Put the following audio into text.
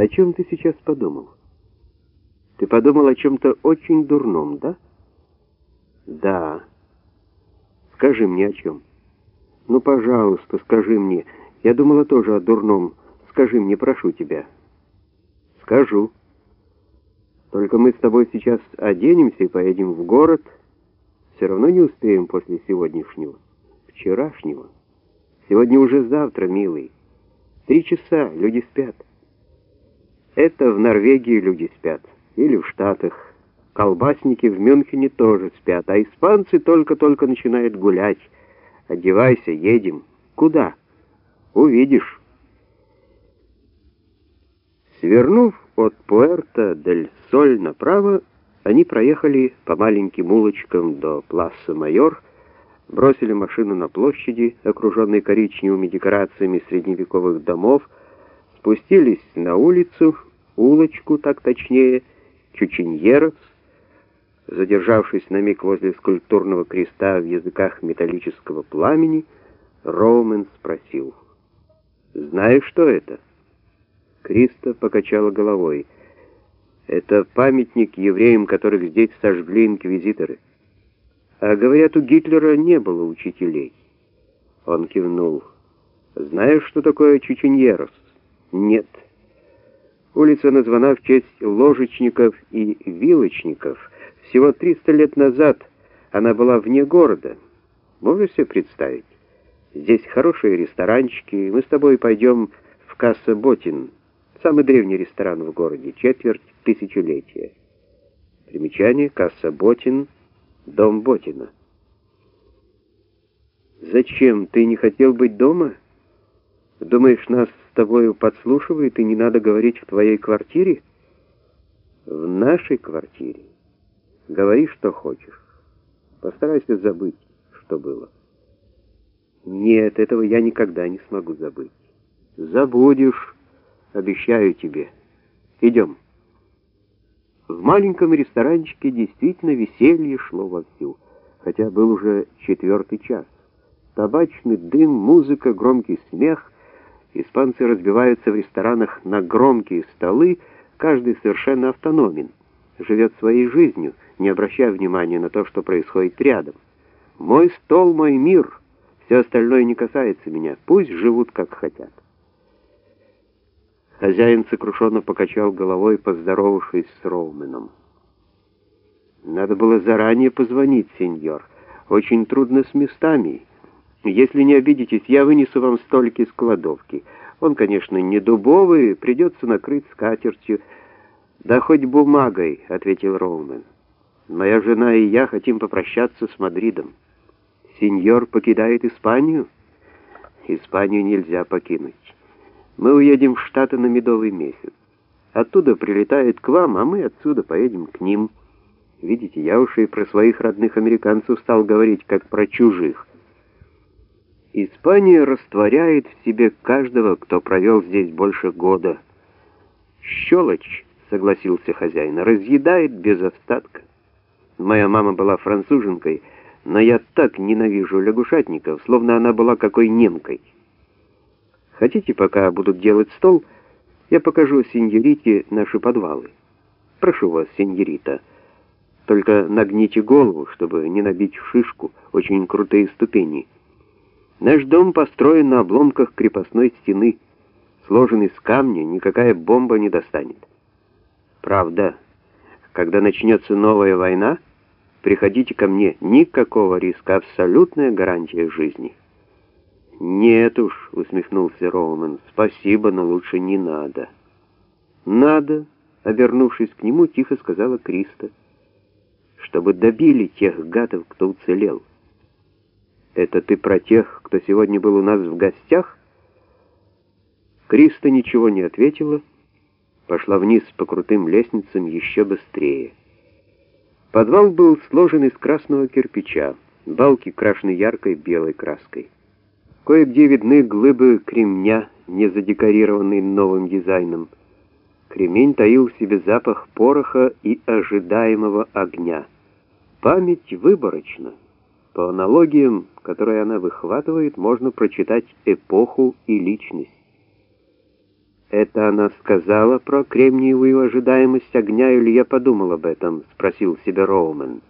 О чем ты сейчас подумал? Ты подумал о чем-то очень дурном, да? Да. Скажи мне о чем. Ну, пожалуйста, скажи мне. Я думала тоже о дурном. Скажи мне, прошу тебя. Скажу. Только мы с тобой сейчас оденемся и поедем в город. Все равно не успеем после сегодняшнего. Вчерашнего. Сегодня уже завтра, милый. Три часа, люди спят. Это в Норвегии люди спят. Или в Штатах. Колбасники в Мюнхене тоже спят, а испанцы только-только начинают гулять. Одевайся, едем. Куда? Увидишь. Свернув от Пуэрто-дель-Соль направо, они проехали по маленьким улочкам до Пласа Майор, бросили машину на площади, окруженной коричневыми декорациями средневековых домов, спустились на улицу, улочку, так точнее, Чучиньерос, задержавшись на миг возле скульптурного креста в языках металлического пламени, Роумен спросил, «Знаешь, что это?» Криста покачала головой. «Это памятник евреям, которых здесь сожгли инквизиторы. А говорят, у Гитлера не было учителей». Он кивнул. «Знаешь, что такое Чучиньерос?» «Нет». Улица названа в честь ложечников и вилочников. Всего 300 лет назад она была вне города. Можешь себе представить? Здесь хорошие ресторанчики. Мы с тобой пойдем в Касса Ботин, самый древний ресторан в городе, четверть тысячелетия. Примечание Касса Ботин, дом Ботина. Зачем? Ты не хотел быть дома? Думаешь, нас с тобою подслушивают и не надо говорить в твоей квартире? В нашей квартире. Говори, что хочешь. Постарайся забыть, что было. Нет, этого я никогда не смогу забыть. Забудешь, обещаю тебе. Идем. В маленьком ресторанчике действительно веселье шло вовсю, хотя был уже четвертый час. Табачный дым, музыка, громкий смех. Испанцы разбиваются в ресторанах на громкие столы, каждый совершенно автономен, живет своей жизнью, не обращая внимания на то, что происходит рядом. Мой стол — мой мир — все остальное не касается меня. Пусть живут, как хотят. Хозяин сокрушенно покачал головой, поздоровавшись с Роуменом. Надо было заранее позвонить, сеньор. Очень трудно с местами. Если не обидитесь, я вынесу вам столик из кладовки. Он, конечно, не дубовый, придется накрыть скатертью. Да хоть бумагой, — ответил Роумен. Моя жена и я хотим попрощаться с Мадридом. Сеньор покидает Испанию? Испанию нельзя покинуть. Мы уедем в Штаты на медовый месяц. Оттуда прилетают к вам, а мы отсюда поедем к ним. Видите, я уж и про своих родных американцев стал говорить, как про чужих. Испания растворяет в себе каждого, кто провел здесь больше года. Щелочь, согласился хозяин, разъедает без остатка. Моя мама была француженкой, но я так ненавижу лягушатников, словно она была какой немкой. Хотите, пока будут делать стол, я покажу сеньорите наши подвалы. Прошу вас, сеньорита, только нагните голову, чтобы не набить шишку очень крутые ступени. Наш дом построен на обломках крепостной стены, сложен из камня, никакая бомба не достанет. Правда, когда начнется новая война, Приходите ко мне, никакого риска, абсолютная гарантия жизни. Нет уж, усмехнулся Роуман, спасибо, но лучше не надо. Надо, обернувшись к нему, тихо сказала Криста, чтобы добили тех гадов, кто уцелел. Это ты про тех, кто сегодня был у нас в гостях? Криста ничего не ответила, пошла вниз по крутым лестницам еще быстрее. Подвал был сложен из красного кирпича, балки крашены яркой белой краской. Кое-где видны глыбы кремня, не задекорированные новым дизайном. Кремень таил в себе запах пороха и ожидаемого огня. Память выборочна. По аналогиям, которые она выхватывает, можно прочитать эпоху и личность. «Это она сказала про кремниевую ожидаемость огня, или я подумал об этом?» — спросил себя Роумен.